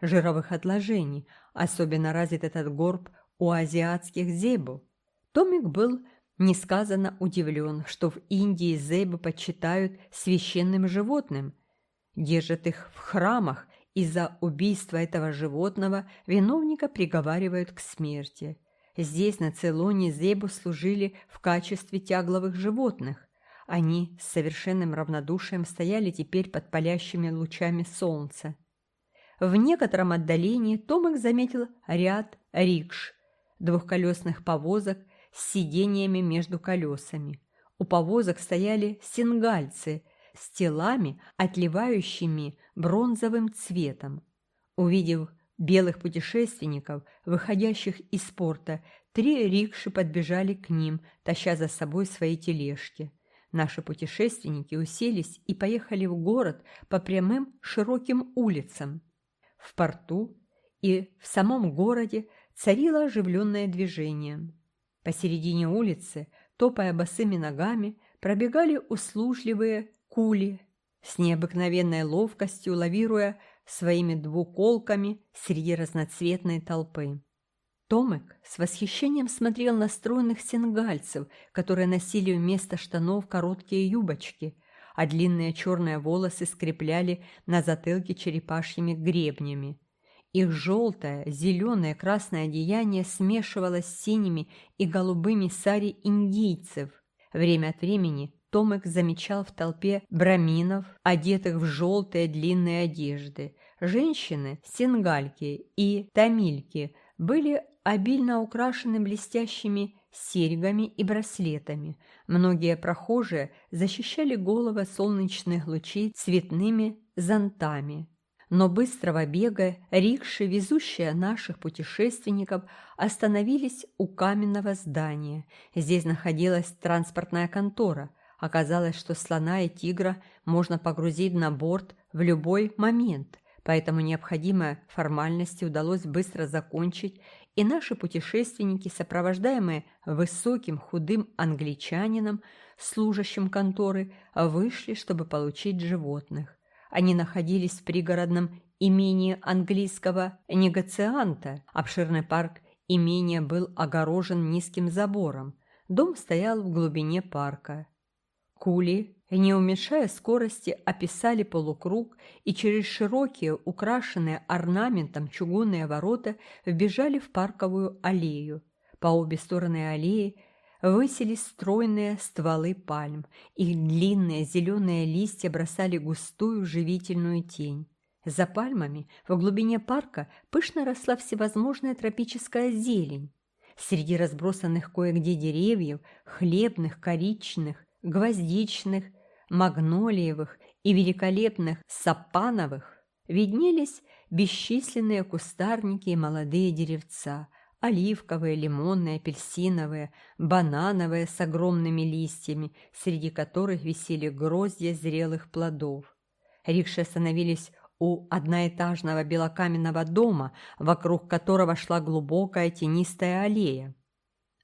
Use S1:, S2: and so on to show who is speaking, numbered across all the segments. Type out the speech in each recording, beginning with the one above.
S1: жировых отложений. Особенно развит этот горб у азиатских зебу. Томик был несказанно удивлен, что в Индии зебы почитают священным животным, держат их в храмах и за убийство этого животного виновника приговаривают к смерти. Здесь, на Цейлоне, зебу служили в качестве тягловых животных. Они с совершенным равнодушием стояли теперь под палящими лучами солнца. В некотором отдалении Томик заметил ряд рикш, двухколесных повозок с сидениями между колесами. У повозок стояли сингальцы с телами, отливающими бронзовым цветом. Увидев белых путешественников, выходящих из порта, три рикши подбежали к ним, таща за собой свои тележки. Наши путешественники уселись и поехали в город по прямым широким улицам. В порту и в самом городе царило оживленное движение. Посередине улицы, топая босыми ногами, пробегали услужливые кули, с необыкновенной ловкостью лавируя своими двуколками среди разноцветной толпы. Томек с восхищением смотрел на стройных сенгальцев, которые носили вместо штанов короткие юбочки, а длинные черные волосы скрепляли на затылке черепашьими гребнями. Их желтое, зеленое, красное одеяние смешивалось с синими и голубыми сари индийцев. Время от времени Томек замечал в толпе браминов, одетых в желтые длинные одежды. Женщины, сингальки и тамильки были обильно украшены блестящими серьгами и браслетами. Многие прохожие защищали головы солнечных лучей цветными зонтами но быстрого бега рикши, везущие наших путешественников, остановились у каменного здания. Здесь находилась транспортная контора. Оказалось, что слона и тигра можно погрузить на борт в любой момент, поэтому необходимые формальности удалось быстро закончить, и наши путешественники, сопровождаемые высоким худым англичанином, служащим конторы, вышли, чтобы получить животных. Они находились в пригородном имении английского негацианта. Обширный парк имения был огорожен низким забором. Дом стоял в глубине парка. Кули, не уменьшая скорости, описали полукруг и через широкие, украшенные орнаментом чугунные ворота вбежали в парковую аллею. По обе стороны аллеи высились стройные стволы пальм. Их длинные зеленые листья бросали густую живительную тень. За пальмами в глубине парка пышно росла всевозможная тропическая зелень. Среди разбросанных кое-где деревьев, хлебных, коричных, гвоздичных, магнолиевых и великолепных сапановых, виднелись бесчисленные кустарники и молодые деревца, оливковые, лимонные, апельсиновые, банановые с огромными листьями, среди которых висели гроздья зрелых плодов. Рикши остановились у одноэтажного белокаменного дома, вокруг которого шла глубокая тенистая аллея.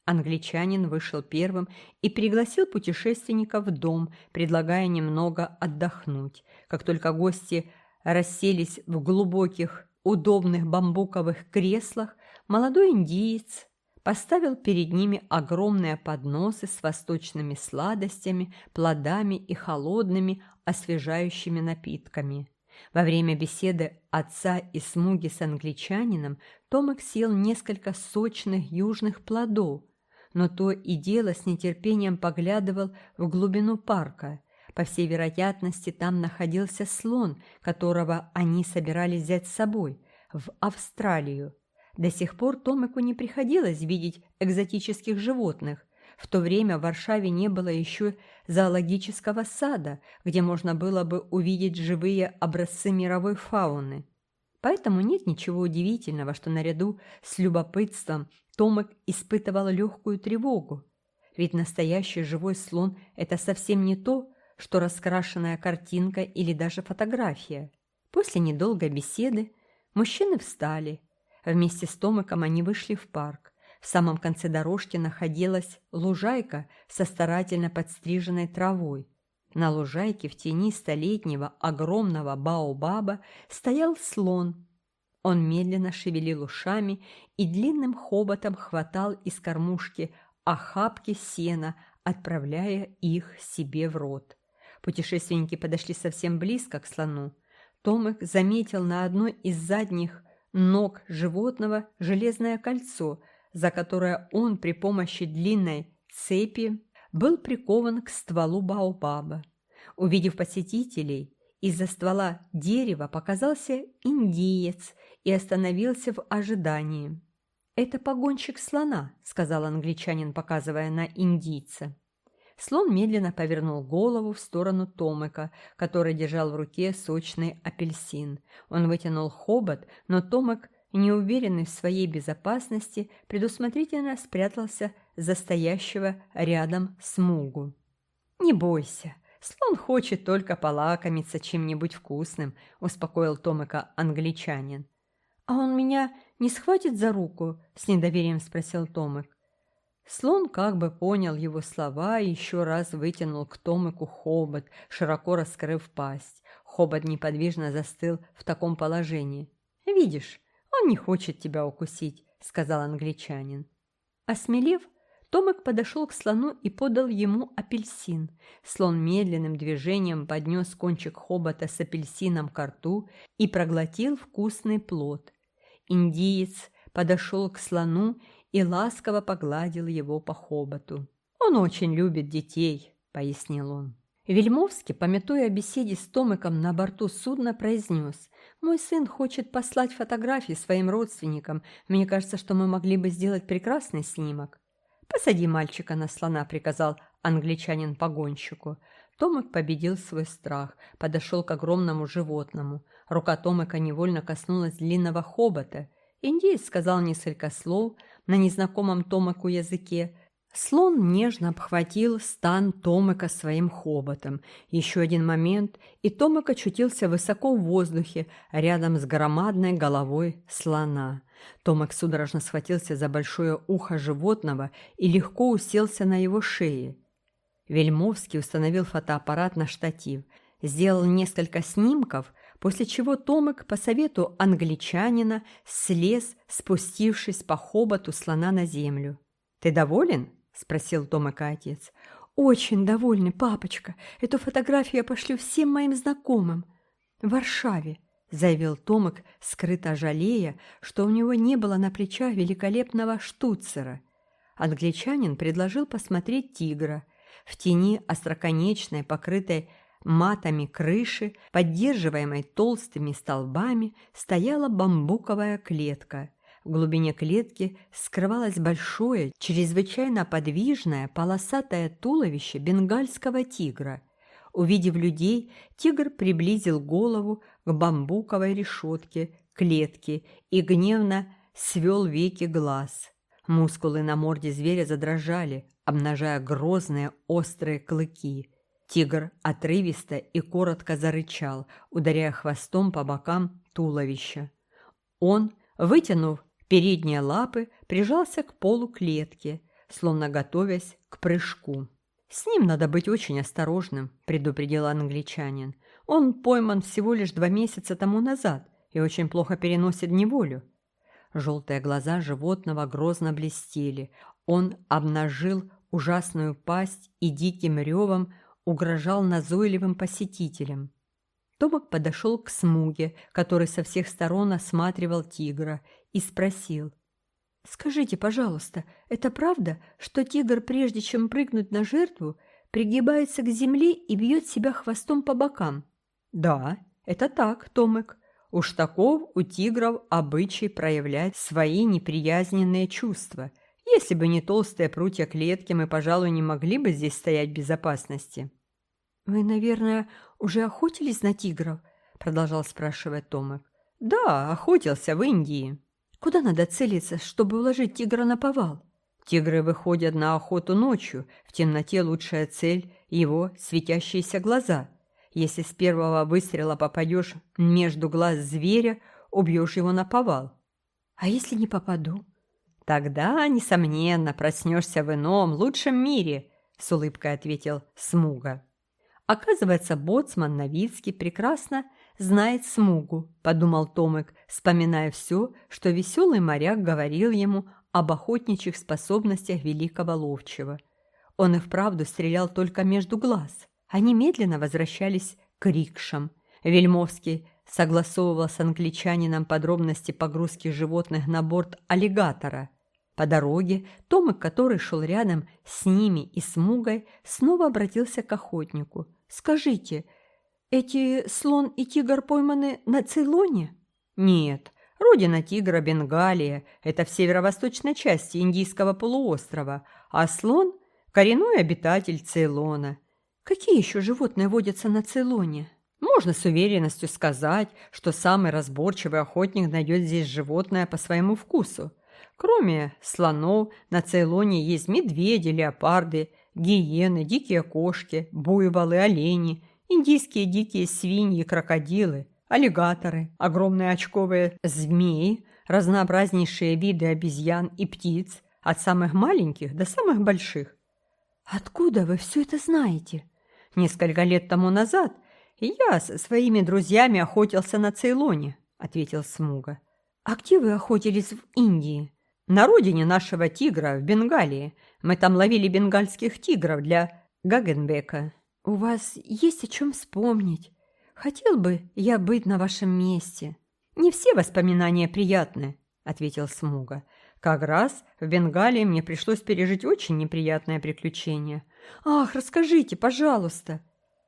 S1: Англичанин вышел первым и пригласил путешественников в дом, предлагая немного отдохнуть. Как только гости расселись в глубоких, удобных бамбуковых креслах, молодой индиец поставил перед ними огромные подносы с восточными сладостями, плодами и холодными освежающими напитками. Во время беседы отца и смуги с англичанином Томик съел несколько сочных южных плодов, но то и дело с нетерпением поглядывал в глубину парка. По всей вероятности, там находился слон, которого они собирались взять с собой в Австралию. До сих пор Томику не приходилось видеть экзотических животных. В то время в Варшаве не было еще зоологического сада, где можно было бы увидеть живые образцы мировой фауны. Поэтому нет ничего удивительного, что наряду с любопытством Томик испытывал легкую тревогу. Ведь настоящий живой слон – это совсем не то, что раскрашенная картинка или даже фотография. После недолгой беседы мужчины встали – Вместе с Томиком они вышли в парк. В самом конце дорожки находилась лужайка со старательно подстриженной травой. На лужайке в тени столетнего огромного баобаба стоял слон. Он медленно шевелил ушами и длинным хоботом хватал из кормушки охапки сена, отправляя их себе в рот. Путешественники подошли совсем близко к слону. Томик заметил на одной из задних ног животного железное кольцо, за которое он при помощи длинной цепи был прикован к стволу Баобаба. Увидев посетителей, из-за ствола дерева показался индиец и остановился в ожидании. «Это погонщик слона», — сказал англичанин, показывая на индийца. Слон медленно повернул голову в сторону Томыка, который держал в руке сочный апельсин. Он вытянул хобот, но Томик, неуверенный в своей безопасности, предусмотрительно спрятался за стоящего рядом смугу. «Не бойся, слон хочет только полакомиться чем-нибудь вкусным», – успокоил Томика англичанин. «А он меня не схватит за руку?» – с недоверием спросил Томик. Слон как бы понял его слова и еще раз вытянул к Томику хобот, широко раскрыв пасть. Хобот неподвижно застыл в таком положении. «Видишь, он не хочет тебя укусить», — сказал англичанин. Осмелев, Томик подошел к слону и подал ему апельсин. Слон медленным движением поднес кончик хобота с апельсином к рту и проглотил вкусный плод. Индиец подошел к слону и ласково погладил его по хоботу. «Он очень любит детей», — пояснил он. Вельмовский, пометуя о беседе с Томиком на борту судна, произнес, «Мой сын хочет послать фотографии своим родственникам. Мне кажется, что мы могли бы сделать прекрасный снимок». «Посади мальчика на слона», — приказал англичанин погонщику. Томик победил свой страх, подошел к огромному животному. Рука Томика невольно коснулась длинного хобота. Индеец сказал несколько слов на незнакомом Томаку языке. Слон нежно обхватил стан Томака своим хоботом. Еще один момент, и Томак очутился высоко в воздухе, рядом с громадной головой слона. Томак судорожно схватился за большое ухо животного и легко уселся на его шее. Вельмовский установил фотоаппарат на штатив, сделал несколько снимков – после чего Томик по совету англичанина слез, спустившись по хоботу слона на землю. «Ты доволен?» – спросил Томик отец. «Очень довольный, папочка. Эту фотографию я пошлю всем моим знакомым. В Варшаве», – заявил Томик, скрыто жалея, что у него не было на плечах великолепного штуцера. Англичанин предложил посмотреть тигра. В тени остроконечной, покрытой матами крыши, поддерживаемой толстыми столбами, стояла бамбуковая клетка. В глубине клетки скрывалось большое, чрезвычайно подвижное, полосатое туловище бенгальского тигра. Увидев людей, тигр приблизил голову к бамбуковой решетке клетки и гневно свел веки глаз. Мускулы на морде зверя задрожали, обнажая грозные острые клыки. Тигр отрывисто и коротко зарычал, ударяя хвостом по бокам туловища. Он, вытянув передние лапы, прижался к полу клетки, словно готовясь к прыжку. «С ним надо быть очень осторожным», – предупредил англичанин. «Он пойман всего лишь два месяца тому назад и очень плохо переносит неволю». Желтые глаза животного грозно блестели. Он обнажил ужасную пасть и диким ревом угрожал назойливым посетителям. Томак подошел к Смуге, который со всех сторон осматривал тигра, и спросил. «Скажите, пожалуйста, это правда, что тигр, прежде чем прыгнуть на жертву, пригибается к земле и бьет себя хвостом по бокам?» «Да, это так, Томек. Уж таков у тигров обычай проявлять свои неприязненные чувства – если бы не толстые прутья клетки, мы, пожалуй, не могли бы здесь стоять в безопасности. «Вы, наверное, уже охотились на тигров?» – продолжал спрашивать Томик. «Да, охотился в Индии». «Куда надо целиться, чтобы уложить тигра на повал?» «Тигры выходят на охоту ночью. В темноте лучшая цель – его светящиеся глаза. Если с первого выстрела попадешь между глаз зверя, убьешь его на повал». «А если не попаду?» «Тогда, несомненно, проснешься в ином, лучшем мире», — с улыбкой ответил Смуга. Оказывается, боцман Новицкий прекрасно знает смугу», – подумал Томик, вспоминая все, что веселый моряк говорил ему об охотничьих способностях великого ловчего. Он и вправду стрелял только между глаз. Они медленно возвращались к рикшам. Вельмовский согласовывал с англичанином подробности погрузки животных на борт аллигатора. По дороге Томик, который шел рядом с ними и с Мугой, снова обратился к охотнику. «Скажите, эти слон и тигр пойманы на Цейлоне?» «Нет, родина тигра Бенгалия – это в северо-восточной части Индийского полуострова, а слон – коренной обитатель Цейлона». «Какие еще животные водятся на Цейлоне?» Можно с уверенностью сказать, что самый разборчивый охотник найдет здесь животное по своему вкусу. Кроме слонов, на Цейлоне есть медведи, леопарды, гиены, дикие кошки, буйволы, олени, индийские дикие свиньи, крокодилы, аллигаторы, огромные очковые змеи, разнообразнейшие виды обезьян и птиц, от самых маленьких до самых больших. «Откуда вы все это знаете?» Несколько лет тому назад «Я со своими друзьями охотился на Цейлоне», — ответил Смуга. «А где вы охотились в Индии?» «На родине нашего тигра, в Бенгалии. Мы там ловили бенгальских тигров для Гагенбека». «У вас есть о чем вспомнить. Хотел бы я быть на вашем месте». «Не все воспоминания приятны», — ответил Смуга. «Как раз в Бенгалии мне пришлось пережить очень неприятное приключение». «Ах, расскажите, пожалуйста»,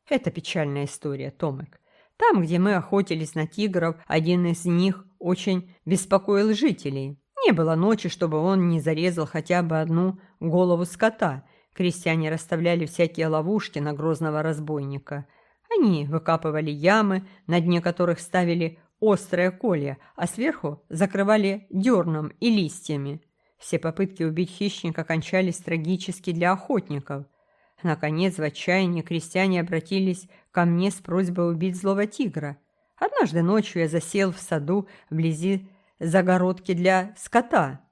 S1: это печальная история, Томик. Там, где мы охотились на тигров, один из них очень беспокоил жителей. Не было ночи, чтобы он не зарезал хотя бы одну голову скота. Крестьяне расставляли всякие ловушки на грозного разбойника. Они выкапывали ямы, на дне которых ставили острые колья, а сверху закрывали дерном и листьями. Все попытки убить хищника кончались трагически для охотников. Наконец, в отчаянии крестьяне обратились ко мне с просьбой убить злого тигра. Однажды ночью я засел в саду вблизи загородки для скота.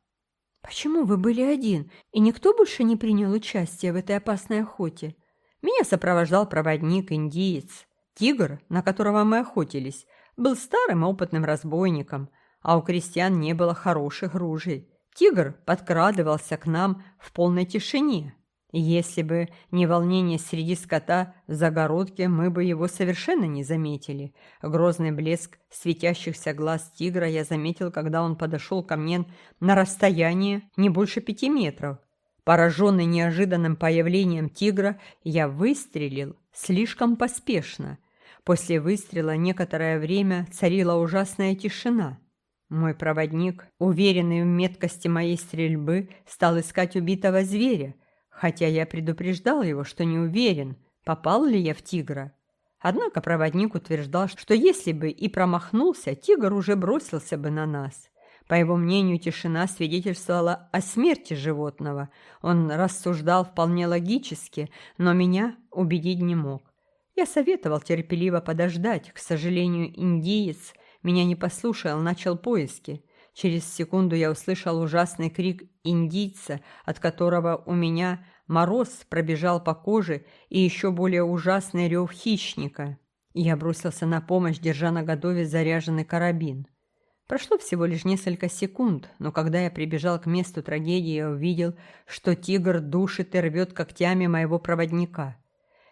S1: «Почему вы были один, и никто больше не принял участие в этой опасной охоте?» Меня сопровождал проводник-индиец. Тигр, на которого мы охотились, был старым опытным разбойником, а у крестьян не было хороших ружей. Тигр подкрадывался к нам в полной тишине. Если бы не волнение среди скота в загородке, мы бы его совершенно не заметили. Грозный блеск светящихся глаз тигра я заметил, когда он подошел ко мне на расстояние не больше пяти метров. Пораженный неожиданным появлением тигра, я выстрелил слишком поспешно. После выстрела некоторое время царила ужасная тишина. Мой проводник, уверенный в меткости моей стрельбы, стал искать убитого зверя, хотя я предупреждал его, что не уверен, попал ли я в тигра. Однако проводник утверждал, что если бы и промахнулся, тигр уже бросился бы на нас. По его мнению, тишина свидетельствовала о смерти животного. Он рассуждал вполне логически, но меня убедить не мог. Я советовал терпеливо подождать. К сожалению, индиец меня не послушал, начал поиски. Через секунду я услышал ужасный крик индийца, от которого у меня мороз пробежал по коже и еще более ужасный рев хищника. Я бросился на помощь, держа на готове заряженный карабин. Прошло всего лишь несколько секунд, но когда я прибежал к месту трагедии, я увидел, что тигр душит и рвет когтями моего проводника.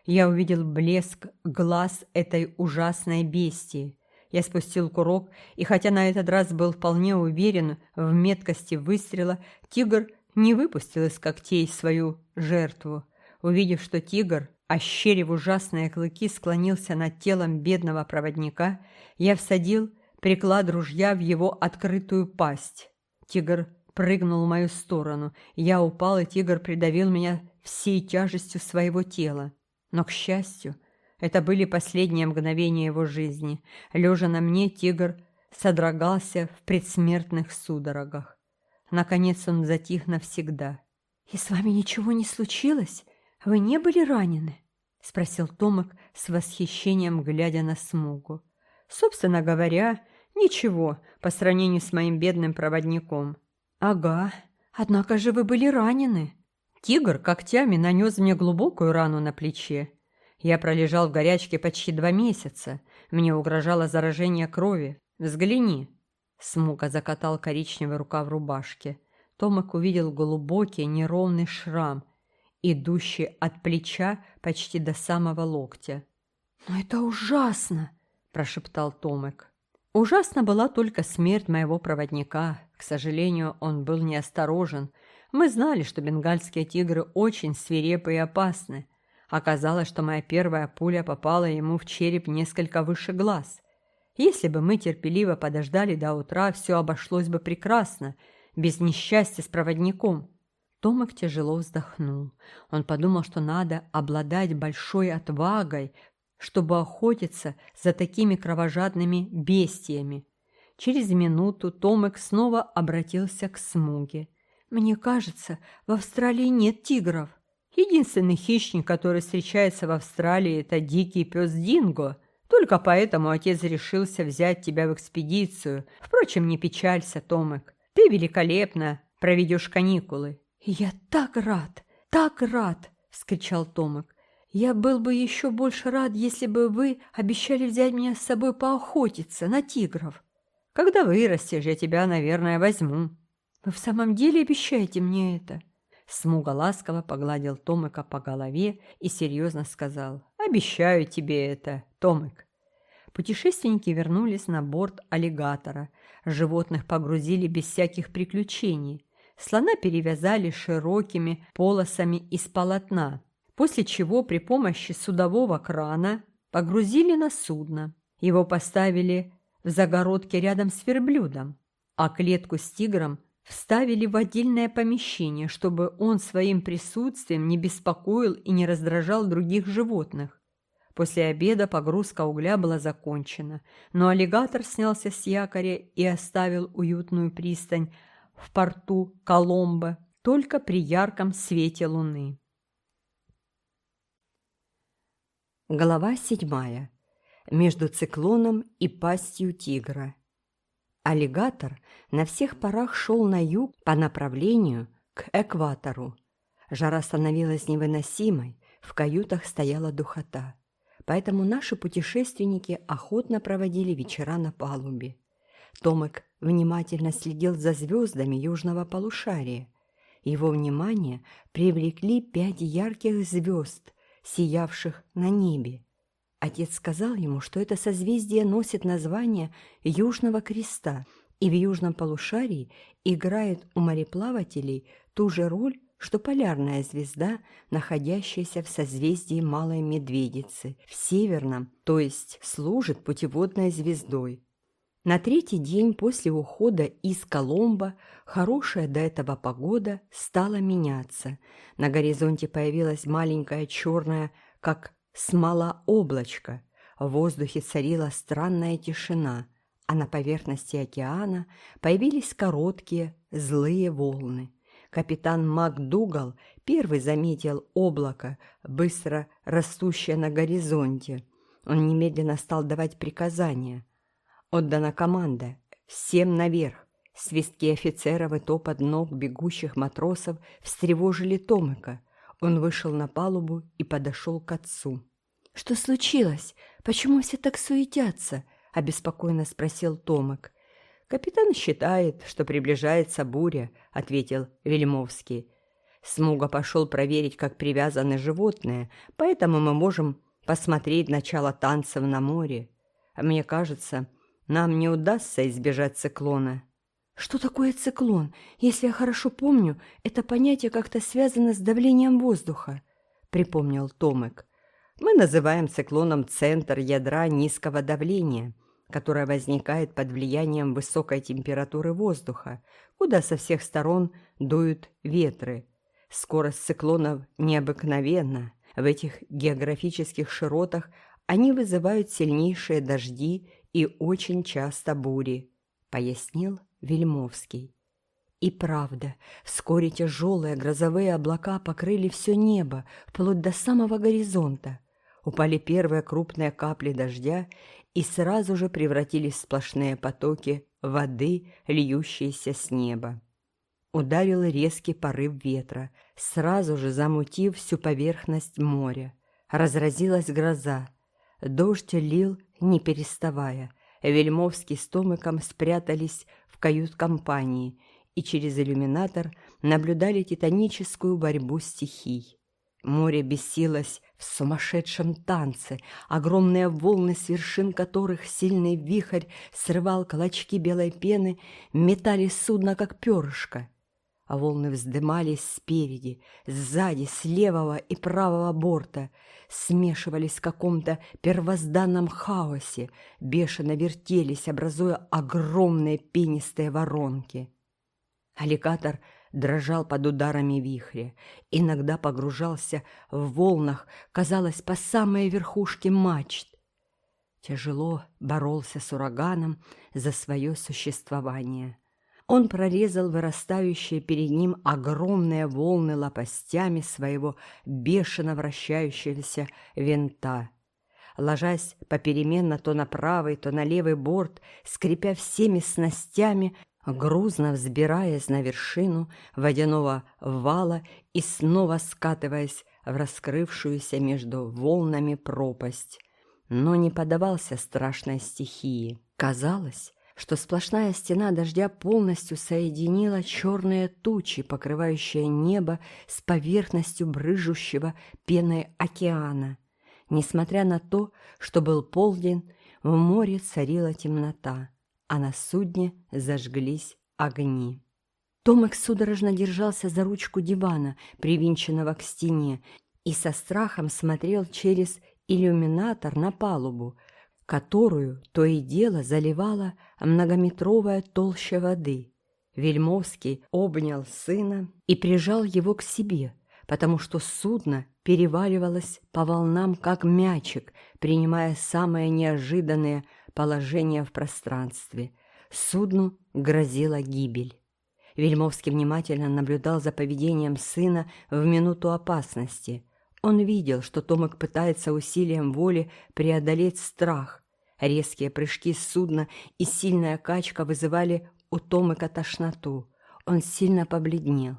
S1: Я увидел блеск глаз этой ужасной бестии. Я спустил курок, и хотя на этот раз был вполне уверен в меткости выстрела, тигр не выпустил из когтей свою жертву. Увидев, что тигр, ощерив ужасные клыки, склонился над телом бедного проводника, я всадил приклад ружья в его открытую пасть. Тигр прыгнул в мою сторону. Я упал, и тигр придавил меня всей тяжестью своего тела. Но, к счастью, это были последние мгновения его жизни. Лежа на мне, тигр содрогался в предсмертных судорогах. Наконец он затих навсегда. «И с вами ничего не случилось? Вы не были ранены?» — спросил Томик с восхищением, глядя на смугу. «Собственно говоря, ничего по сравнению с моим бедным проводником». «Ага, однако же вы были ранены». Тигр когтями нанес мне глубокую рану на плече. Я пролежал в горячке почти два месяца. Мне угрожало заражение крови. Взгляни. Смуга закатал коричневый рукав рубашки. Томик увидел глубокий неровный шрам, идущий от плеча почти до самого локтя.
S2: «Но это ужасно!» – прошептал Томик.
S1: Ужасна была только смерть моего проводника. К сожалению, он был неосторожен. Мы знали, что бенгальские тигры очень свирепы и опасны. Оказалось, что моя первая пуля попала ему в череп несколько выше глаз. Если бы мы терпеливо подождали до утра, все обошлось бы прекрасно, без несчастья с проводником. Томик тяжело вздохнул. Он подумал, что надо обладать большой отвагой, чтобы охотиться за такими кровожадными бестиями. Через минуту Томик снова обратился к Смуге.
S2: «Мне кажется, в Австралии нет тигров.
S1: Единственный хищник, который встречается в Австралии, это дикий пес Динго. Только поэтому отец решился взять тебя в экспедицию. Впрочем, не печалься, Томик. Ты великолепно проведешь каникулы».
S2: «Я так рад, так рад!» – вскричал Томик. Я был бы еще больше рад, если бы вы обещали взять меня с собой поохотиться на тигров.
S1: Когда вырастешь, я тебя, наверное, возьму.
S2: Вы в самом деле обещаете мне это?»
S1: Смуга ласково погладил Томыка по голове и серьезно сказал «Обещаю тебе это, Томык». Путешественники вернулись на борт аллигатора. Животных погрузили без всяких приключений. Слона перевязали широкими полосами из полотна, после чего при помощи судового крана погрузили на судно. Его поставили в загородке рядом с верблюдом, а клетку с тигром вставили в отдельное помещение, чтобы он своим присутствием не беспокоил и не раздражал других животных. После обеда погрузка угля была закончена, но аллигатор снялся с якоря и оставил уютную пристань в порту Коломбо только при ярком свете луны. Глава седьмая. Между циклоном и пастью тигра. Аллигатор на всех парах шел на юг по направлению к экватору. Жара становилась невыносимой, в каютах стояла духота. Поэтому наши путешественники охотно проводили вечера на палубе. Томик внимательно следил за звездами южного полушария. Его внимание привлекли пять ярких звезд – сиявших на небе. Отец сказал ему, что это созвездие носит название Южного Креста и в Южном полушарии играет у мореплавателей ту же роль, что полярная звезда, находящаяся в созвездии Малой Медведицы, в Северном, то есть служит путеводной звездой. На третий день после ухода из Коломбо хорошая до этого погода стала меняться. На горизонте появилась маленькая черная, как смола облачко. В воздухе царила странная тишина, а на поверхности океана появились короткие, злые волны. Капитан МакДугал первый заметил облако, быстро растущее на горизонте. Он немедленно стал давать приказания – Отдана команда. Всем наверх. Свистки офицеров и топот ног бегущих матросов встревожили Томыка. Он вышел на палубу и подошел к отцу.
S2: «Что случилось? Почему все так суетятся?» – обеспокоенно спросил Томик.
S1: «Капитан считает, что приближается буря», – ответил Вельмовский. «Смуга пошел проверить, как привязаны животные, поэтому мы можем посмотреть начало танцев на море. Мне кажется, нам не удастся избежать циклона.
S2: Что такое циклон? Если я хорошо помню, это понятие как-то связано с давлением воздуха, припомнил Томек.
S1: Мы называем циклоном центр ядра низкого давления, которое возникает под влиянием высокой температуры воздуха, куда со всех сторон дуют ветры. Скорость циклонов необыкновенна. В этих географических широтах они вызывают сильнейшие дожди и очень часто бури», — пояснил Вельмовский. И правда, вскоре тяжелые грозовые облака покрыли все небо, вплоть до самого горизонта. Упали первые крупные капли дождя и сразу же превратились в сплошные потоки воды, льющиеся с неба. Ударил резкий порыв ветра, сразу же замутив всю поверхность моря. Разразилась гроза. Дождь лил, не переставая. Вельмовский с Томиком спрятались в кают-компании и через иллюминатор наблюдали титаническую борьбу стихий. Море бесилось в сумасшедшем танце, огромные волны, с вершин которых сильный вихрь срывал клочки белой пены, метали судно, как перышко. А волны вздымались спереди, сзади, с левого и правого борта, смешивались в каком-то первозданном хаосе, бешено вертелись, образуя огромные пенистые воронки. Аллигатор — дрожал под ударами вихря, иногда погружался в волнах, казалось, по самой верхушке мачт. Тяжело боролся с ураганом за свое существование. Он прорезал вырастающие перед ним огромные волны лопастями своего бешено вращающегося винта. Ложась попеременно то на правый, то на левый борт, скрипя всеми снастями, грузно взбираясь на вершину водяного вала и снова скатываясь в раскрывшуюся между волнами пропасть. Но не подавался страшной стихии. Казалось, что сплошная стена дождя полностью соединила черные тучи, покрывающие небо с поверхностью брыжущего пеной океана. Несмотря на то, что был полдень, в море царила темнота а на судне зажглись огни. Томик судорожно держался за ручку дивана, привинченного к стене, и со страхом смотрел через иллюминатор на палубу, которую то и дело заливала многометровая толща воды. Вельмовский обнял сына и прижал его к себе, потому что судно переваливалось по волнам, как мячик, принимая самые неожиданные положение в пространстве. Судну грозила гибель. Вельмовский внимательно наблюдал за поведением сына в минуту опасности. Он видел, что Томик пытается усилием воли преодолеть страх. Резкие прыжки судна и сильная качка вызывали у Томика тошноту. Он сильно побледнел.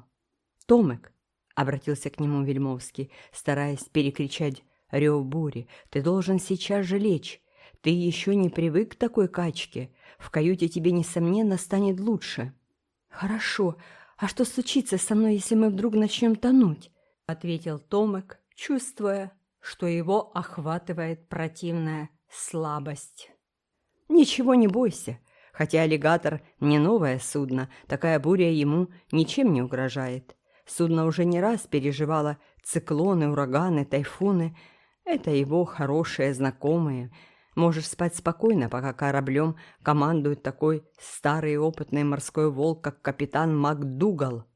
S1: «Томик!» — обратился к нему Вельмовский, стараясь перекричать рев бури. «Ты должен сейчас же лечь. Ты еще не привык к такой качке. В каюте тебе, несомненно, станет лучше».
S2: «Хорошо. А что случится со мной, если мы вдруг начнем тонуть?» — ответил Томек, чувствуя, что его охватывает противная слабость.
S1: «Ничего не бойся. Хотя аллигатор не новое судно, такая буря ему ничем не угрожает. Судно уже не раз переживало циклоны, ураганы, тайфуны. Это его хорошие знакомые — Можешь спать спокойно, пока кораблем командует такой старый опытный морской волк, как капитан МакДугал.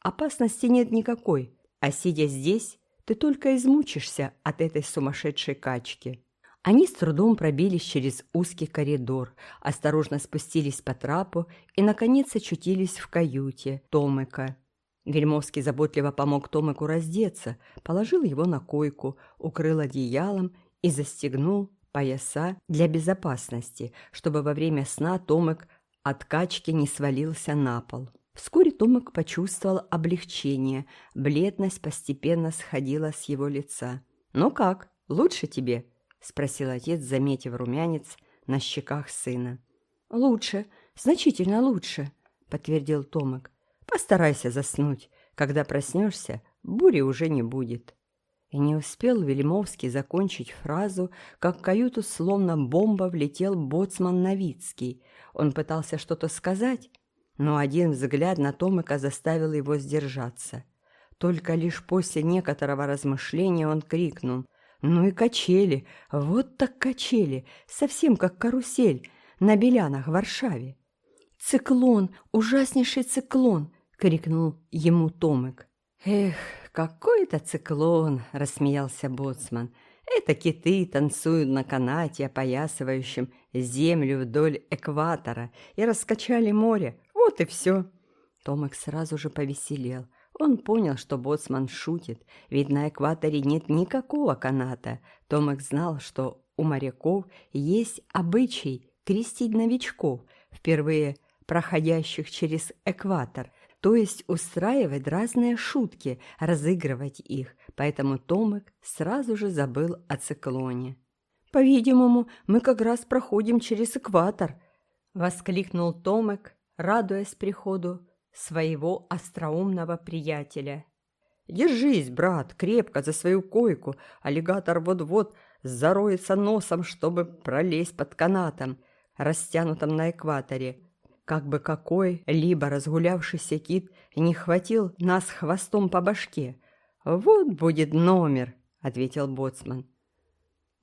S1: Опасности нет никакой, а сидя здесь, ты только измучишься от этой сумасшедшей качки. Они с трудом пробились через узкий коридор, осторожно спустились по трапу и, наконец, очутились в каюте Томыка. Вельмовский заботливо помог Томыку раздеться, положил его на койку, укрыл одеялом и застегнул пояса для безопасности, чтобы во время сна Томик от качки не свалился на пол. Вскоре Томик почувствовал облегчение, бледность постепенно сходила с его лица. «Ну как, лучше тебе?» – спросил отец, заметив румянец на щеках сына.
S2: «Лучше, значительно лучше», – подтвердил Томик.
S1: «Постарайся заснуть. Когда проснешься, бури уже не будет». И не успел Вельмовский закончить фразу, как в каюту словно бомба влетел боцман Новицкий. Он пытался что-то сказать, но один взгляд на Томика заставил его сдержаться. Только лишь после некоторого размышления он крикнул «Ну и качели! Вот так качели! Совсем как карусель на Белянах в Варшаве!»
S2: «Циклон! Ужаснейший циклон!» — крикнул ему Томик.
S1: «Эх, какой это циклон!» – рассмеялся боцман. «Это киты танцуют на канате, опоясывающем землю вдоль экватора, и раскачали море. Вот и все!» Томик сразу же повеселел. Он понял, что боцман шутит, ведь на экваторе нет никакого каната. Томик знал, что у моряков есть обычай крестить новичков, впервые проходящих через экватор –
S2: то есть устраивать разные шутки, разыгрывать их, поэтому Томик сразу же забыл о циклоне. «По-видимому, мы как раз проходим через экватор», — воскликнул Томик, радуясь приходу своего остроумного приятеля. «Держись, брат, крепко за свою койку. Аллигатор вот-вот зароется носом, чтобы пролезть под канатом, растянутым на экваторе. Как бы какой-либо разгулявшийся кит не хватил нас хвостом по башке. Вот будет номер», — ответил боцман.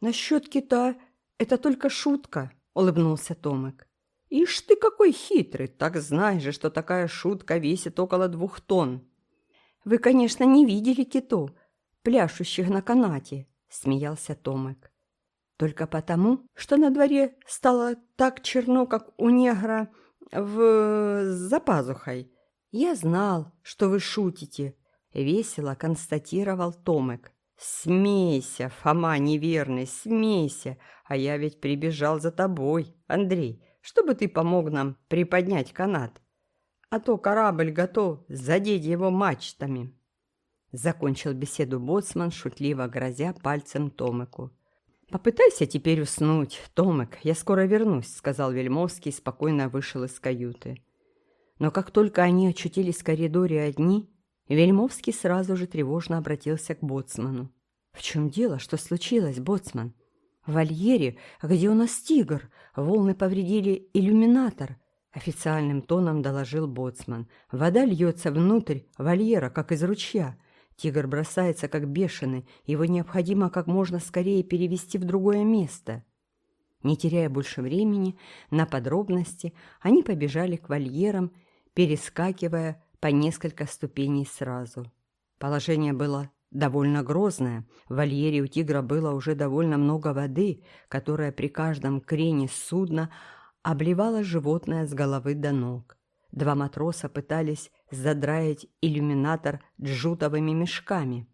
S2: «Насчет кита это только шутка», — улыбнулся Томик. «Ишь ты какой хитрый! Так знаешь же, что такая шутка весит около двух тонн!» «Вы, конечно, не видели китов, пляшущих на канате», — смеялся Томик. «Только потому, что на дворе стало так черно, как у негра в... за пазухой. Я знал, что вы шутите», — весело констатировал Томик. «Смейся, Фома неверный, смейся, а я ведь прибежал за тобой, Андрей» чтобы ты помог нам приподнять канат. А то корабль готов задеть его мачтами». Закончил беседу боцман, шутливо грозя пальцем Томыку. «Попытайся теперь уснуть, Томик, я скоро вернусь», — сказал Вельмовский спокойно вышел из каюты. Но как только они очутились в коридоре одни, Вельмовский сразу же тревожно обратился к боцману. «В чем дело? Что случилось, боцман?» В вольере, где у нас тигр, волны повредили иллюминатор, официальным тоном доложил боцман. Вода льется внутрь вольера, как из ручья. Тигр бросается, как бешеный, его необходимо как можно скорее перевести в другое место. Не теряя больше времени на подробности, они побежали к вольерам, перескакивая по несколько ступеней сразу. Положение было довольно грозная. В вольере у тигра было уже довольно много воды, которая при каждом крене судна обливала животное с головы до ног. Два матроса пытались задраить иллюминатор джутовыми мешками.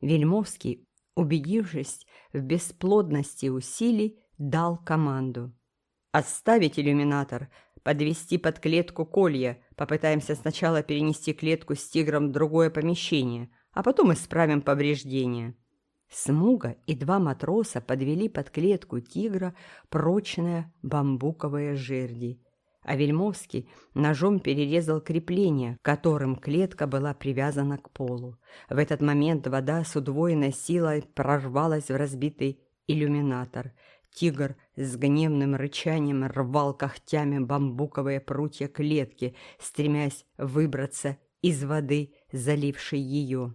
S2: Вельмовский, убедившись в бесплодности усилий, дал команду. «Отставить иллюминатор, подвести под клетку колья. Попытаемся сначала перенести клетку с тигром в другое помещение а потом исправим повреждения». Смуга и два матроса подвели под клетку тигра прочные бамбуковые жерди, а Вельмовский ножом перерезал крепление, которым клетка была привязана к полу. В этот момент вода с удвоенной силой прорвалась в разбитый иллюминатор. Тигр с гневным рычанием рвал когтями бамбуковые прутья клетки, стремясь выбраться из воды, залившей ее.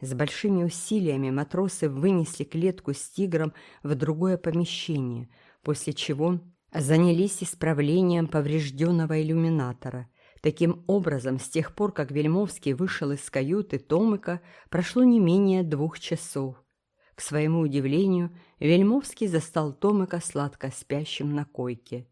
S2: С большими усилиями матросы вынесли клетку с тигром в другое помещение, после чего занялись исправлением поврежденного иллюминатора. Таким образом, с тех пор, как Вельмовский вышел из каюты Томыка, прошло не менее двух часов. К своему удивлению, Вельмовский застал Томыка сладко спящим на койке.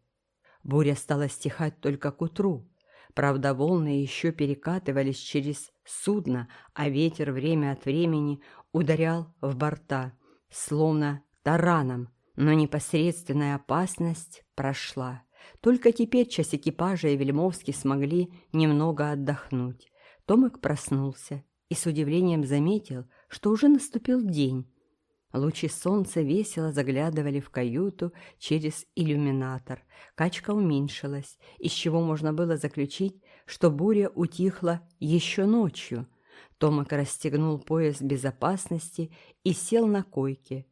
S2: Буря стала стихать только к утру. Правда, волны еще перекатывались через судно, а ветер время от времени ударял в борта, словно тараном, но непосредственная опасность прошла. Только теперь часть экипажа и Вельмовский смогли немного отдохнуть. Томик проснулся и с удивлением заметил, что уже наступил день, Лучи солнца весело заглядывали в каюту через иллюминатор. Качка уменьшилась, из чего можно было заключить, что буря утихла еще ночью. Томак расстегнул пояс безопасности и сел на койке.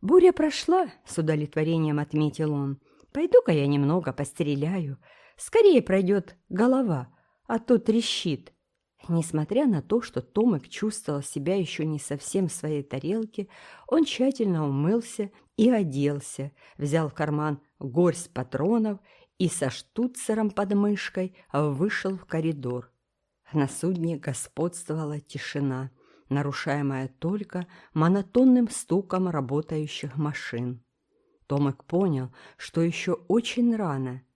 S2: «Буря прошла», — с удовлетворением отметил он. «Пойду-ка я немного постреляю. Скорее пройдет голова, а то трещит». Несмотря на то, что Томик чувствовал себя еще не совсем в своей тарелке, он тщательно умылся и оделся, взял в карман горсть патронов и со штуцером под мышкой вышел в коридор. На судне господствовала тишина, нарушаемая только монотонным стуком работающих машин. Томик понял, что еще очень рано –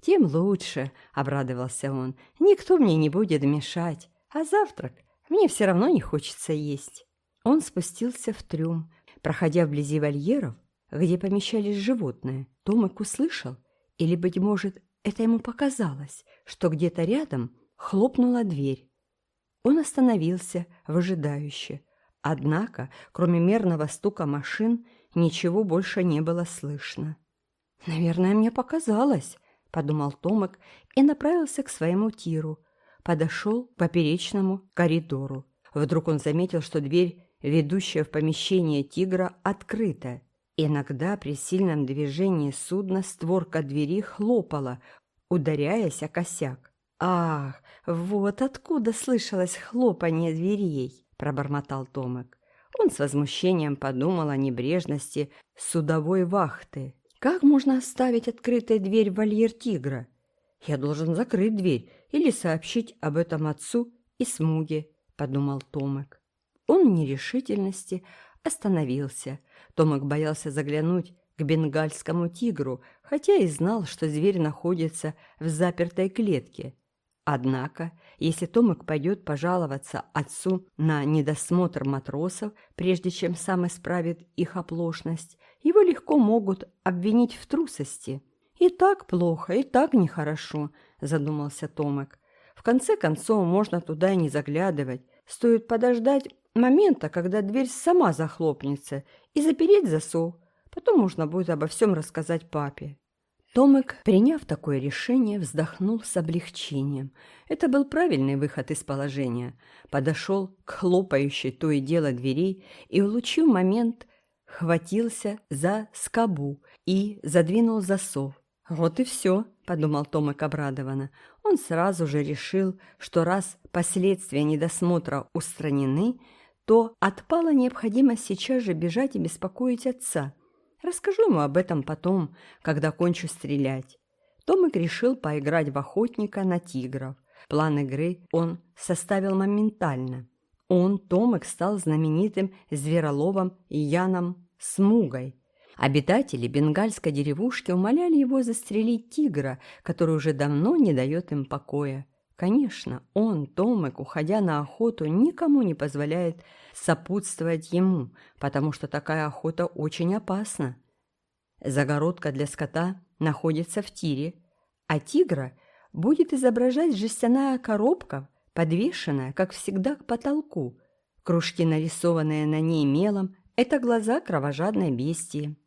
S2: «Тем лучше», — обрадовался он. «Никто мне не будет мешать. А завтрак мне все равно не хочется есть». Он спустился в трюм. Проходя вблизи вольеров, где помещались животные, Томик услышал, или, быть может, это ему показалось, что где-то рядом хлопнула дверь. Он остановился, выжидающе. Однако, кроме мерного стука машин, ничего больше не было слышно. «Наверное, мне показалось», — подумал Томик и направился к своему тиру. Подошел к поперечному коридору. Вдруг он заметил, что дверь, ведущая в помещение тигра, открыта. Иногда при сильном движении судна створка двери хлопала, ударяясь о косяк. «Ах, вот откуда слышалось хлопанье дверей!» – пробормотал Томик. Он с возмущением подумал о небрежности судовой вахты. «Как можно оставить открытой дверь в вольер тигра? Я должен закрыть дверь или сообщить об этом отцу и Смуге», – подумал Томик. Он в нерешительности остановился. Томик боялся заглянуть к бенгальскому тигру, хотя и знал, что зверь находится в запертой клетке. Однако, если Томик пойдет пожаловаться отцу на недосмотр матросов, прежде чем сам исправит их оплошность, его легко могут обвинить в трусости. «И так плохо, и так нехорошо», – задумался Томик. «В конце концов, можно туда и не заглядывать. Стоит подождать момента, когда дверь сама захлопнется, и запереть засов. Потом можно будет обо всем рассказать папе. Томик, приняв такое решение, вздохнул с облегчением. Это был правильный выход из положения. Подошел к хлопающей то и дело дверей и, улучив момент, хватился за скобу и задвинул засов. «Вот и все», — подумал Томик обрадованно. Он сразу же решил, что раз последствия недосмотра устранены, то отпала необходимость сейчас же бежать и беспокоить отца. Расскажу ему об этом потом, когда кончу стрелять. Томик решил поиграть в охотника на тигров. План игры он составил моментально. Он, Томик, стал знаменитым звероловом Яном Смугой. Обитатели бенгальской деревушки умоляли его застрелить тигра, который уже давно не дает им покоя. Конечно, он, Томик, уходя на охоту, никому не позволяет сопутствовать ему, потому что такая охота очень опасна. Загородка для скота находится в тире, а тигра будет изображать жестяная коробка, подвешенная, как всегда, к потолку. Кружки, нарисованные на ней мелом, это глаза кровожадной бестии.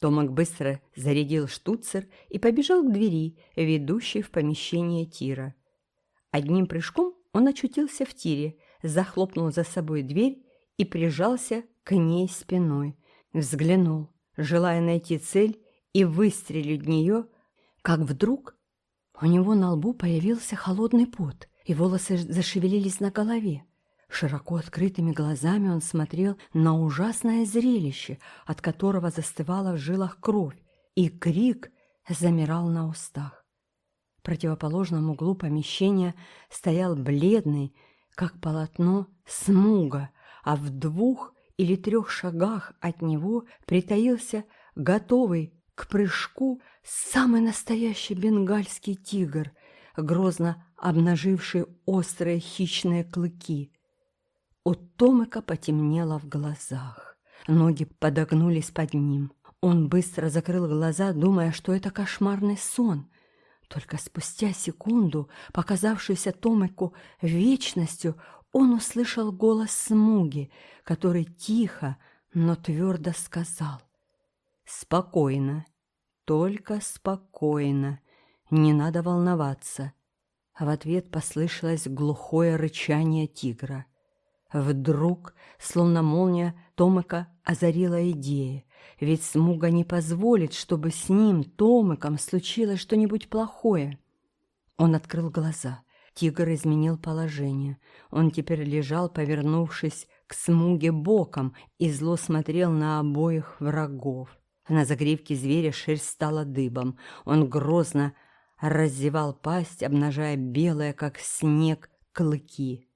S2: Томак быстро зарядил штуцер и побежал к двери, ведущей в помещение тира. Одним прыжком он очутился в тире, захлопнул за собой дверь и прижался к ней спиной. Взглянул, желая найти цель и выстрелить в нее, как вдруг у него на лбу появился холодный пот, и волосы зашевелились на голове. Широко открытыми глазами он смотрел на ужасное зрелище, от которого застывала в жилах кровь, и крик замирал на устах противоположном углу помещения стоял бледный, как полотно, смуга, а в двух или трех шагах от него притаился готовый к прыжку самый настоящий бенгальский тигр, грозно обнаживший острые хищные клыки. У Томыка потемнело в глазах. Ноги подогнулись под ним. Он быстро закрыл глаза, думая, что это кошмарный сон — только спустя секунду, показавшуюся Томику вечностью, он услышал голос Смуги, который тихо, но твердо сказал «Спокойно, только спокойно, не надо волноваться». В ответ послышалось глухое рычание тигра. Вдруг, словно молния, Томика озарила идея. Ведь Смуга не позволит, чтобы с ним, Томиком, случилось что-нибудь плохое. Он открыл глаза. Тигр изменил положение. Он теперь лежал, повернувшись к Смуге боком, и зло смотрел на обоих врагов. На загривке зверя шерсть стала дыбом. Он грозно раззевал пасть, обнажая белое, как снег, клыки.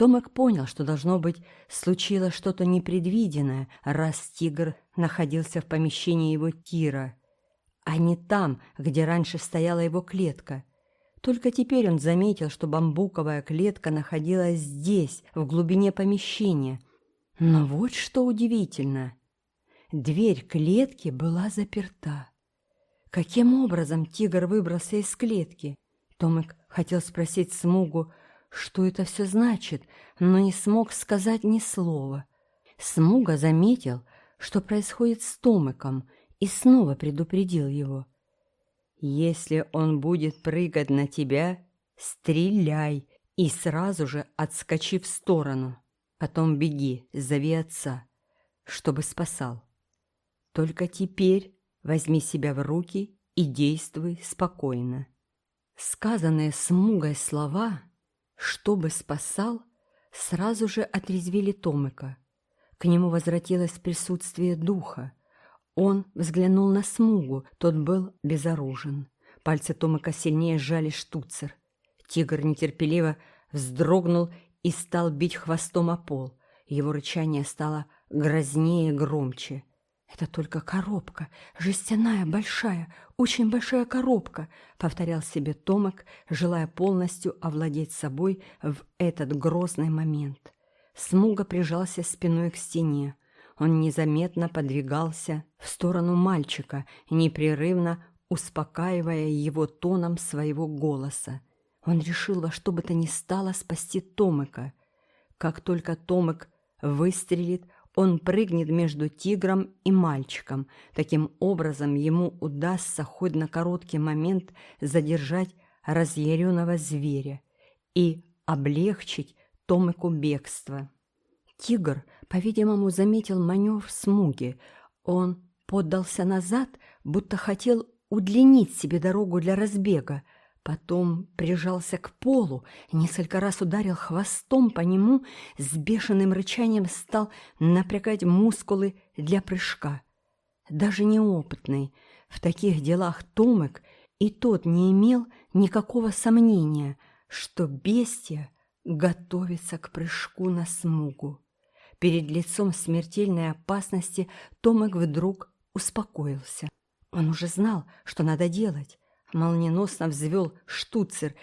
S2: Томик понял, что, должно быть, случилось что-то непредвиденное, раз тигр находился в помещении его тира, а не там, где раньше стояла его клетка. Только теперь он заметил, что бамбуковая клетка находилась здесь, в глубине помещения. Но вот что удивительно. Дверь клетки была заперта. Каким образом тигр выбрался из клетки? Томик хотел спросить Смугу, что это все значит, но не смог сказать ни слова. Смуга заметил, что происходит с Томиком, и снова предупредил его. «Если он будет прыгать на тебя, стреляй и сразу же отскочи в сторону. Потом беги, зови отца, чтобы спасал. Только теперь возьми себя в руки и действуй спокойно». Сказанные смугой слова «чтобы спасал» сразу же отрезвили Томика. К нему возвратилось присутствие духа. Он взглянул на смугу, тот был безоружен. Пальцы Томика сильнее сжали штуцер. Тигр нетерпеливо вздрогнул и стал бить хвостом о пол. Его рычание стало грознее и громче. «Это только коробка, жестяная, большая, очень большая коробка», — повторял себе Томик, желая полностью овладеть собой в этот грозный момент. Смуга прижался спиной к стене. Он незаметно подвигался в сторону мальчика, непрерывно успокаивая его тоном своего голоса. Он решил во что бы то ни стало спасти Томыка. Как только Томык выстрелит, он прыгнет между тигром и мальчиком. Таким образом, ему удастся хоть на короткий момент задержать разъяренного зверя и облегчить Томику бегства. Тигр, по-видимому, заметил маневр смуги. Он поддался назад, будто хотел удлинить себе дорогу для разбега. Потом прижался к полу, несколько раз ударил хвостом по нему, с бешеным рычанием стал напрягать мускулы для прыжка. Даже неопытный в таких делах Томек и тот не имел никакого сомнения, что бестия готовится к прыжку на смугу. Перед лицом смертельной опасности Томик вдруг успокоился. Он уже знал, что надо делать. Молниеносно взвел штуцер,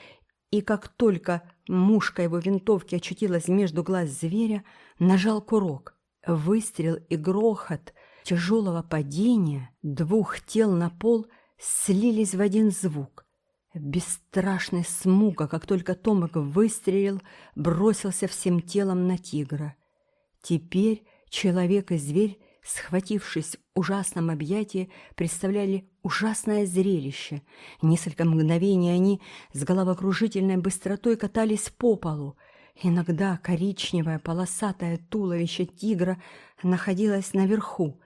S2: и как только мушка его винтовки очутилась между глаз зверя, нажал курок. Выстрел и грохот тяжелого падения двух тел на пол слились в один звук. Бесстрашный смуга, как только Томик выстрелил, бросился всем телом на тигра. Теперь человек и зверь, схватившись в ужасном объятии, представляли ужасное зрелище. Несколько мгновений они с головокружительной быстротой катались по полу. Иногда коричневое полосатое туловище тигра находилось наверху.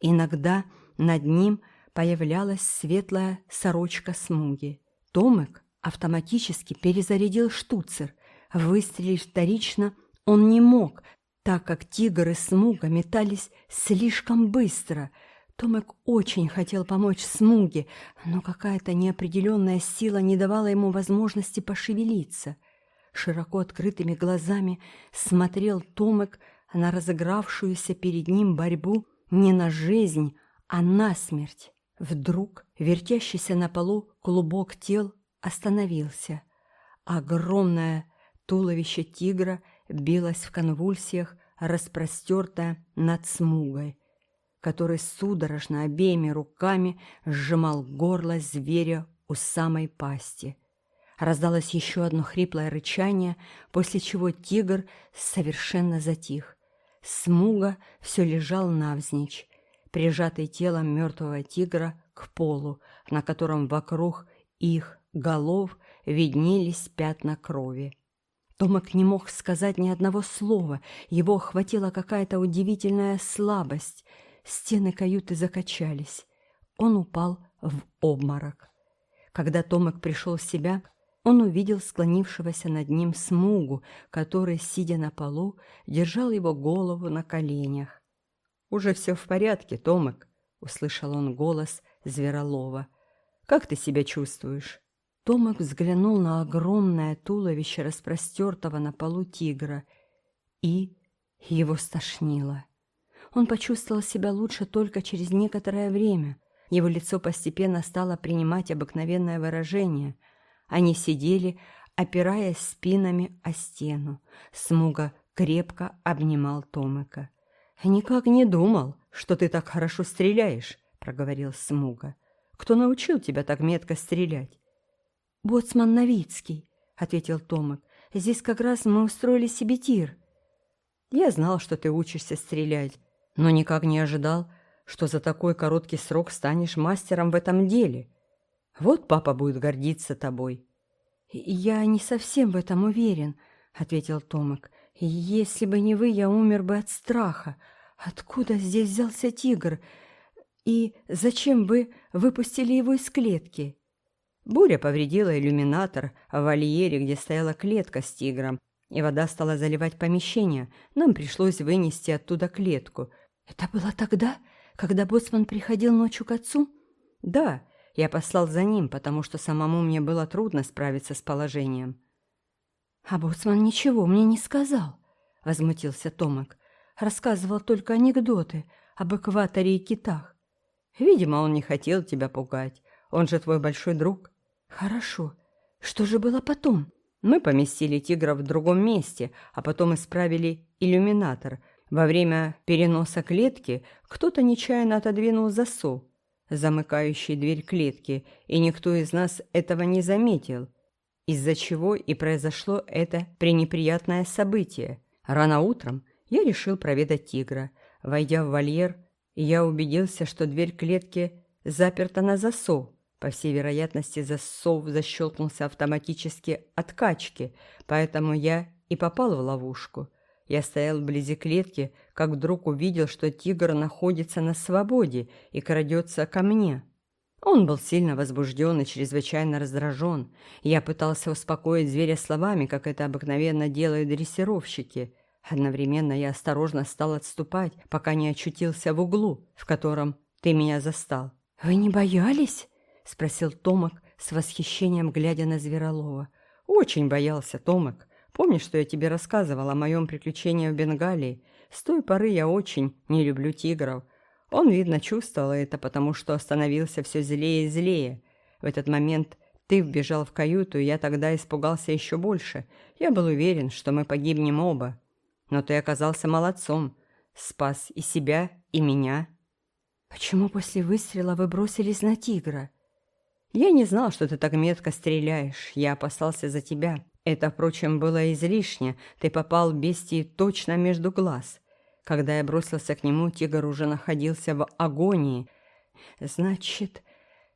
S2: Иногда над ним появлялась светлая сорочка смуги. Томек автоматически перезарядил штуцер. Выстрелить вторично он не мог, так как тигр и смуга метались слишком быстро. Томек очень хотел помочь смуге, но какая-то неопределенная сила не давала ему возможности пошевелиться. Широко открытыми глазами смотрел Томек на разыгравшуюся перед ним борьбу не на жизнь, а на смерть. Вдруг вертящийся на полу клубок тел остановился. Огромное туловище тигра билось в конвульсиях, распростертое над смугой, который судорожно обеими руками сжимал горло зверя у самой пасти. Раздалось еще одно хриплое рычание, после чего тигр совершенно затих. Смуга все лежал навзничь, прижатый телом мертвого тигра к полу, на котором вокруг их голов виднелись пятна крови. Томак не мог сказать ни одного слова, его охватила какая-то удивительная слабость. Стены каюты закачались. Он упал в обморок. Когда Томак пришел в себя, он увидел склонившегося над ним смугу, который, сидя на полу, держал его голову на коленях. «Уже все в порядке, Томик», — услышал он голос Зверолова. «Как ты себя чувствуешь?» Томик взглянул на огромное туловище распростертого на полу тигра, и его стошнило. Он почувствовал себя лучше только через некоторое время. Его лицо постепенно стало принимать обыкновенное выражение. Они сидели, опираясь спинами о стену. Смуга крепко обнимал Томика. «Никак не думал, что ты так хорошо стреляешь», — проговорил Смуга. «Кто научил тебя так метко стрелять?» Боцман Новицкий», — ответил Томик. «Здесь как раз мы устроили себе тир».
S1: «Я знал, что ты учишься стрелять, но никак не ожидал, что за такой короткий срок станешь мастером в этом деле. Вот папа будет гордиться тобой».
S2: «Я не совсем в этом уверен», — ответил Томик. «Если бы не вы, я умер бы от страха. Откуда здесь взялся тигр? И зачем вы выпустили его из клетки?»
S1: Буря повредила иллюминатор в вольере, где стояла клетка с тигром, и вода стала заливать помещение. Нам пришлось вынести оттуда клетку.
S2: «Это было тогда, когда боцман приходил ночью к отцу?»
S1: «Да, я послал за ним, потому что самому мне было трудно справиться с положением».
S2: «А боцман ничего мне не сказал», — возмутился Томак. «Рассказывал только анекдоты об экваторе и китах».
S1: «Видимо, он не хотел тебя пугать. Он же твой большой друг».
S2: «Хорошо. Что же было потом?»
S1: «Мы поместили тигра в другом месте, а потом исправили иллюминатор. Во время переноса клетки кто-то нечаянно отодвинул засов, замыкающий дверь клетки, и никто из нас этого не заметил, из-за чего и произошло это пренеприятное событие. Рано утром я решил проведать тигра. Войдя в вольер, я убедился, что дверь клетки заперта на засов, по всей вероятности, засов защелкнулся автоматически от качки, поэтому я и попал в ловушку. Я стоял вблизи клетки, как вдруг увидел, что тигр находится на свободе и крадется ко мне. Он был сильно возбужден и чрезвычайно раздражен. Я пытался успокоить зверя словами, как это обыкновенно делают дрессировщики. Одновременно я осторожно стал отступать, пока не очутился в углу, в котором ты меня застал.
S2: «Вы не боялись?» — спросил Томок с восхищением, глядя на Зверолова.
S1: «Очень боялся, Томок. Помнишь, что я тебе рассказывал о моем приключении в Бенгалии? С той поры я очень не люблю тигров. Он, видно, чувствовал это, потому что становился все злее и злее. В этот момент ты вбежал в каюту, и я тогда испугался еще больше. Я был уверен, что мы погибнем оба. Но ты оказался молодцом. Спас и себя, и меня».
S2: «Почему после выстрела вы бросились на тигра?»
S1: Я не знал, что ты так метко стреляешь. Я опасался за тебя. Это, впрочем, было излишне. Ты попал бестии точно между глаз. Когда я бросился к нему, тигр уже находился в агонии.
S2: «Значит,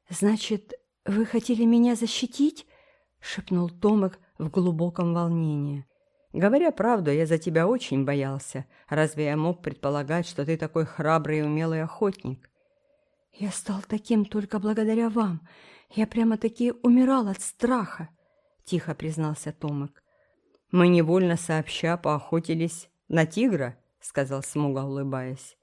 S2: значит, вы хотели меня защитить?» — шепнул Томик в глубоком волнении.
S1: «Говоря правду, я за тебя очень боялся. Разве я мог предполагать, что ты такой храбрый и умелый охотник?»
S2: «Я стал таким только благодаря вам. Я прямо-таки умирал от страха», — тихо признался Томик.
S1: «Мы невольно сообща поохотились на тигра», — сказал Смуга, улыбаясь.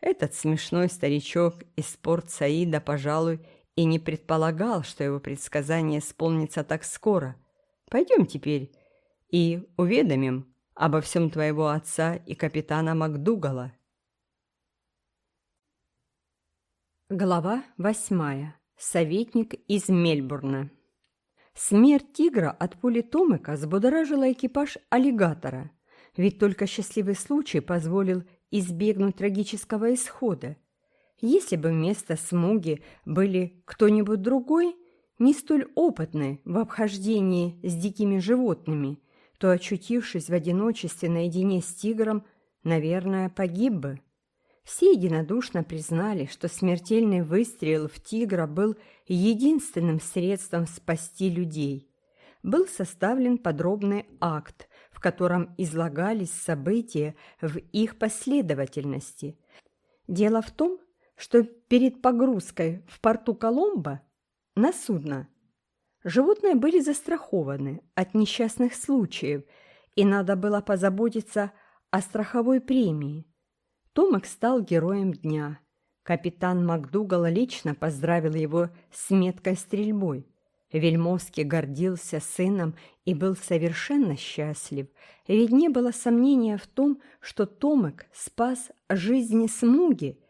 S1: Этот смешной старичок из порт Саида, пожалуй, и не предполагал, что его предсказание исполнится так скоро. Пойдем теперь и уведомим обо всем твоего отца и капитана Макдугала. Глава восьмая. Советник из Мельбурна. Смерть тигра от пули Томыка взбудоражила экипаж аллигатора, ведь только счастливый случай позволил избегнуть трагического исхода. Если бы вместо Смуги были кто-нибудь другой, не столь опытный в обхождении с дикими животными, то, очутившись в одиночестве наедине с тигром, наверное, погиб бы. Все единодушно признали, что смертельный выстрел в тигра был единственным средством спасти людей. Был составлен подробный акт, в котором излагались события в их последовательности. Дело в том, что перед погрузкой в порту Коломбо на судно животные были застрахованы от несчастных случаев, и надо было позаботиться о страховой премии. Томак стал героем дня. Капитан МакДугал лично поздравил его с меткой стрельбой. Вельмовский гордился сыном и был совершенно счастлив, ведь не было сомнения в том, что Томек спас жизни Смуги